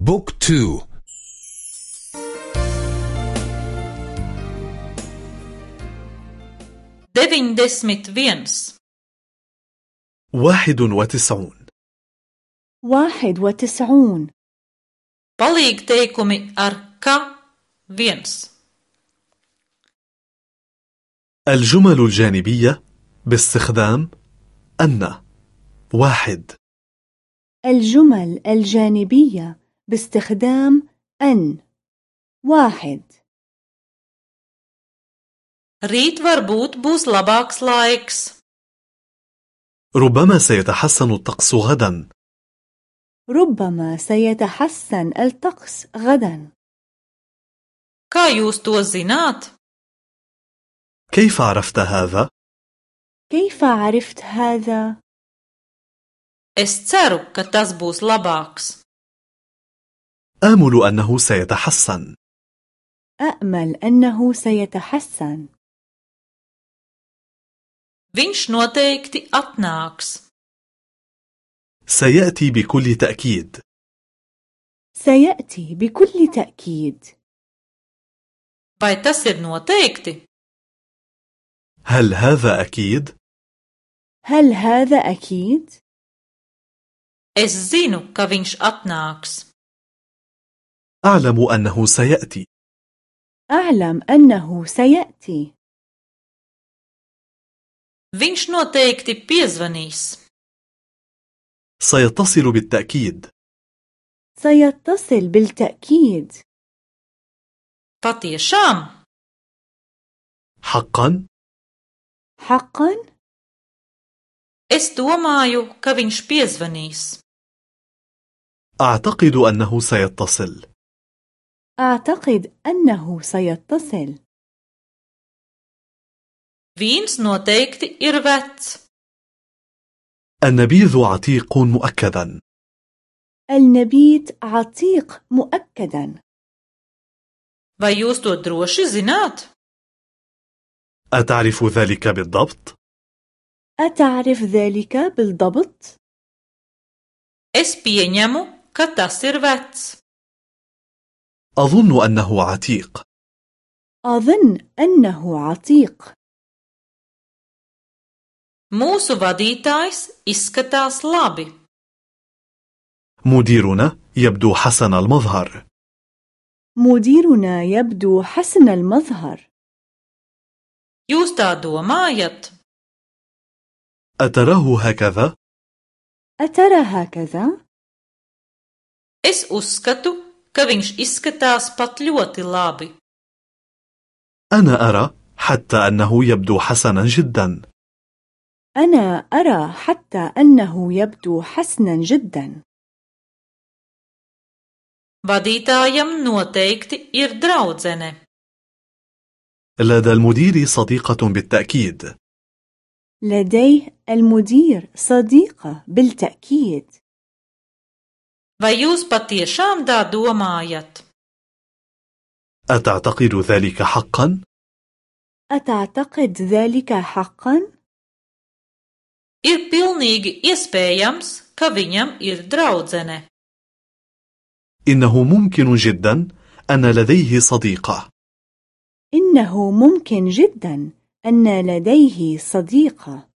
بوك تو. Deviņdesmit viens. واحد وتسعون. واحد وتسعون. Palīgi teikumi ar ka viens. الجمل الجانبية باستخدام أن. واحد. الجمل الجانبية باستخدام أن. واحد. Rīt varbūt būs labāks laiks. ربما سيتحسن الطقس غدا. ربما سيتحسن الطقس غدا. Kā jūs to zināt? كيف عرفت هذا؟ كيف عرفت هذا؟ es ceru ka tas būs labāks. آمل أنه سيتحسن. أأمل أنه سيتحسن. Viņš noteikti atnāks. سيأتي بكل تأكيد. سيأتي بكل تأكيد. Vai tas ir noteikti? هل هذا أكيد؟ هل هذا أكيد؟ es zinu ka viņš atnāks. أعلم أنه سيأتي. أعلم أنه سيأتي. Viņš noteikti piezvanīs. سيتصل بالتأكيد. سيتصل بالتأكيد. Patiešām? حقا؟ حقا؟ es domāju ka viņš piezvanīs. أعتقد أنه سيتصل. أعتقد أنه سيتصل. Vīns noteikti ir vecs. النبيذ عتيق مؤكدا. النبيت عتيق مؤكدا. Vai jūs to droši zināt? أتعرف ذلك بالضبط؟ أتعرف ذلك بالضبط؟ es pieņemu ka tas ir vecs. أظن أنه عتيق. أظن أنه عتيق. Mūsu vadītājs izskatās labi. مديرنا يبدو حسن المظهر مديرنا يبدو حسن المظهر jūs tā domājat? أتراه هكذا؟ أترى هكذا؟ es uzskatu ka viņš izskatās pat ļoti labi. أنا أرى حتى أنه يبدو حسنا جدا. أنا أرى حتى أنه يبدو حسنا جدا. Vadītājam noteikti ir draudzene. لدى المدير صديقة بالتأكيد. لديه المدير صديقة بالتأكيد. Vai jūs patiešām tā domājat أتعتقد ذلك حقا؟ أتعتقد ذلك حقا؟ ir pilnīgi iespējams ka viņam ir draudzene إنه ممكن جدا أن لديه صديقة إنه ممكن جدا أن لديه صديقة